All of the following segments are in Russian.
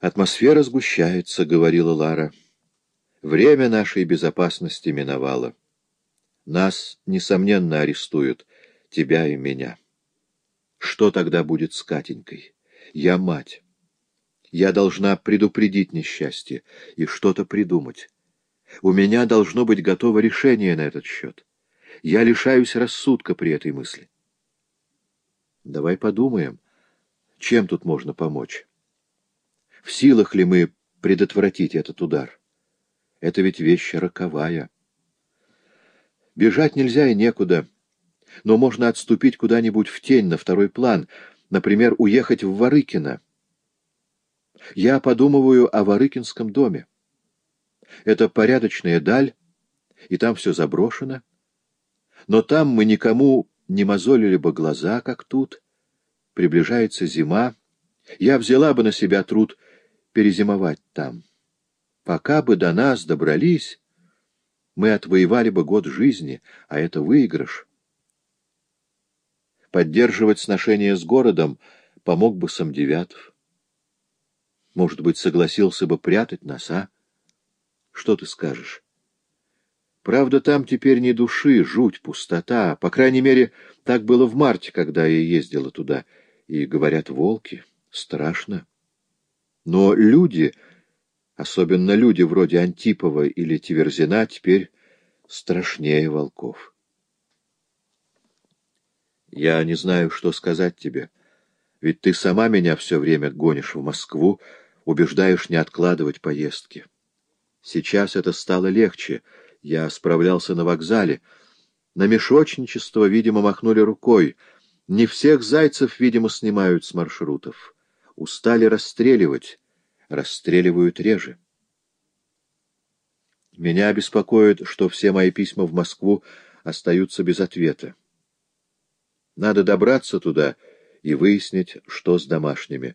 «Атмосфера сгущается», — говорила Лара. «Время нашей безопасности миновало. Нас, несомненно, арестуют, тебя и меня. Что тогда будет с Катенькой? Я мать. Я должна предупредить несчастье и что-то придумать. У меня должно быть готово решение на этот счет. Я лишаюсь рассудка при этой мысли. Давай подумаем, чем тут можно помочь. В силах ли мы предотвратить этот удар? Это ведь вещь роковая. Бежать нельзя и некуда, но можно отступить куда-нибудь в тень, на второй план, например, уехать в Ворыкино. Я подумываю о Ворыкинском доме. Это порядочная даль, и там все заброшено. Но там мы никому не мозолили бы глаза, как тут. Приближается зима. Я взяла бы на себя труд перезимовать там. Пока бы до нас добрались, мы отвоевали бы год жизни, а это выигрыш. Поддерживать сношение с городом помог бы Самдевятов. Может быть, согласился бы прятать нас, а? Что ты скажешь? Правда, там теперь ни души, жуть, пустота. По крайней мере, так было в марте, когда я ездила туда. И, говорят, волки. Страшно. Но люди, особенно люди вроде Антипова или Тиверзина, теперь страшнее волков. Я не знаю, что сказать тебе. Ведь ты сама меня все время гонишь в Москву, убеждаешь не откладывать поездки. Сейчас это стало легче. Я справлялся на вокзале. На мешочничество, видимо, махнули рукой. Не всех зайцев, видимо, снимают с маршрутов. Устали расстреливать. Расстреливают реже. Меня беспокоит, что все мои письма в Москву остаются без ответа. Надо добраться туда и выяснить, что с домашними.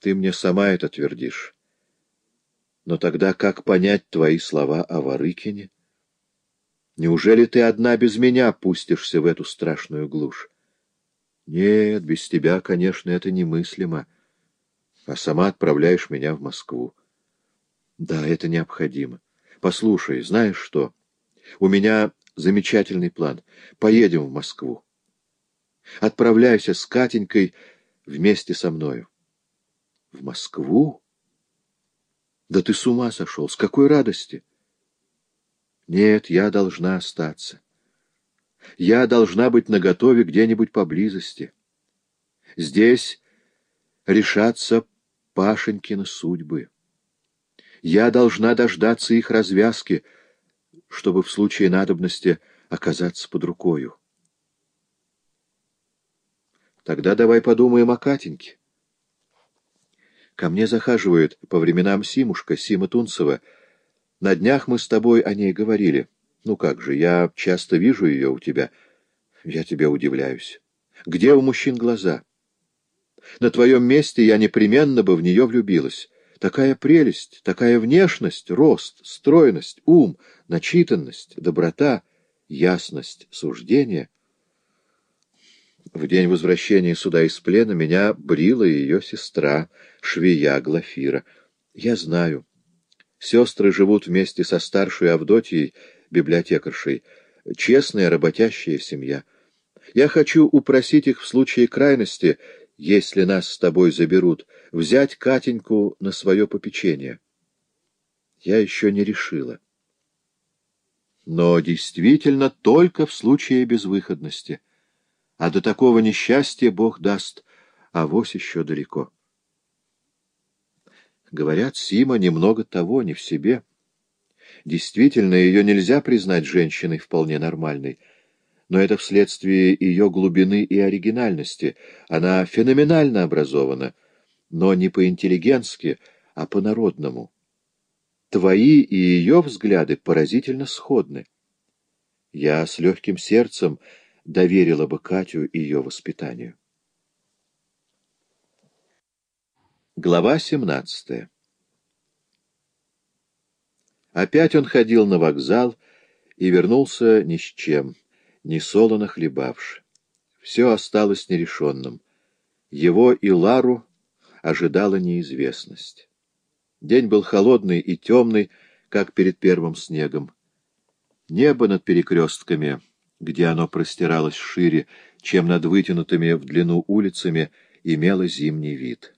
Ты мне сама это твердишь. Но тогда как понять твои слова о Варыкине? Неужели ты одна без меня пустишься в эту страшную глушь? Нет, без тебя, конечно, это немыслимо. А сама отправляешь меня в Москву. Да, это необходимо. Послушай, знаешь что? У меня замечательный план. Поедем в Москву. Отправляйся с Катенькой вместе со мною. В Москву? Да ты с ума сошел! С какой радости! Нет, я должна остаться. Я должна быть наготове где-нибудь поблизости. Здесь решатся Пашенькины судьбы. Я должна дождаться их развязки, чтобы в случае надобности оказаться под рукою. Тогда давай подумаем о Катеньке. Ко мне захаживает по временам Симушка, Сима Тунцева. На днях мы с тобой о ней говорили. Ну как же, я часто вижу ее у тебя. Я тебе удивляюсь. Где у мужчин глаза? На твоем месте я непременно бы в нее влюбилась. Такая прелесть, такая внешность, рост, стройность, ум, начитанность, доброта, ясность суждения — в день возвращения сюда из плена меня брила ее сестра, швея Глафира. Я знаю. Сестры живут вместе со старшей Авдотьей, библиотекаршей. Честная, работящая семья. Я хочу упросить их в случае крайности, если нас с тобой заберут, взять Катеньку на свое попечение. Я еще не решила. Но действительно только в случае безвыходности — а до такого несчастья Бог даст, а вось еще далеко. Говорят, Сима немного того, не в себе. Действительно, ее нельзя признать женщиной вполне нормальной, но это вследствие ее глубины и оригинальности. Она феноменально образована, но не по-интеллигентски, а по-народному. Твои и ее взгляды поразительно сходны. Я с легким сердцем доверила бы Катю ее воспитанию. Глава 17 Опять он ходил на вокзал и вернулся ни с чем, ни солоно хлебавши. Все осталось нерешенным. Его и Лару ожидала неизвестность. День был холодный и темный, как перед первым снегом. Небо над перекрестками, где оно простиралось шире, чем над вытянутыми в длину улицами, имело зимний вид.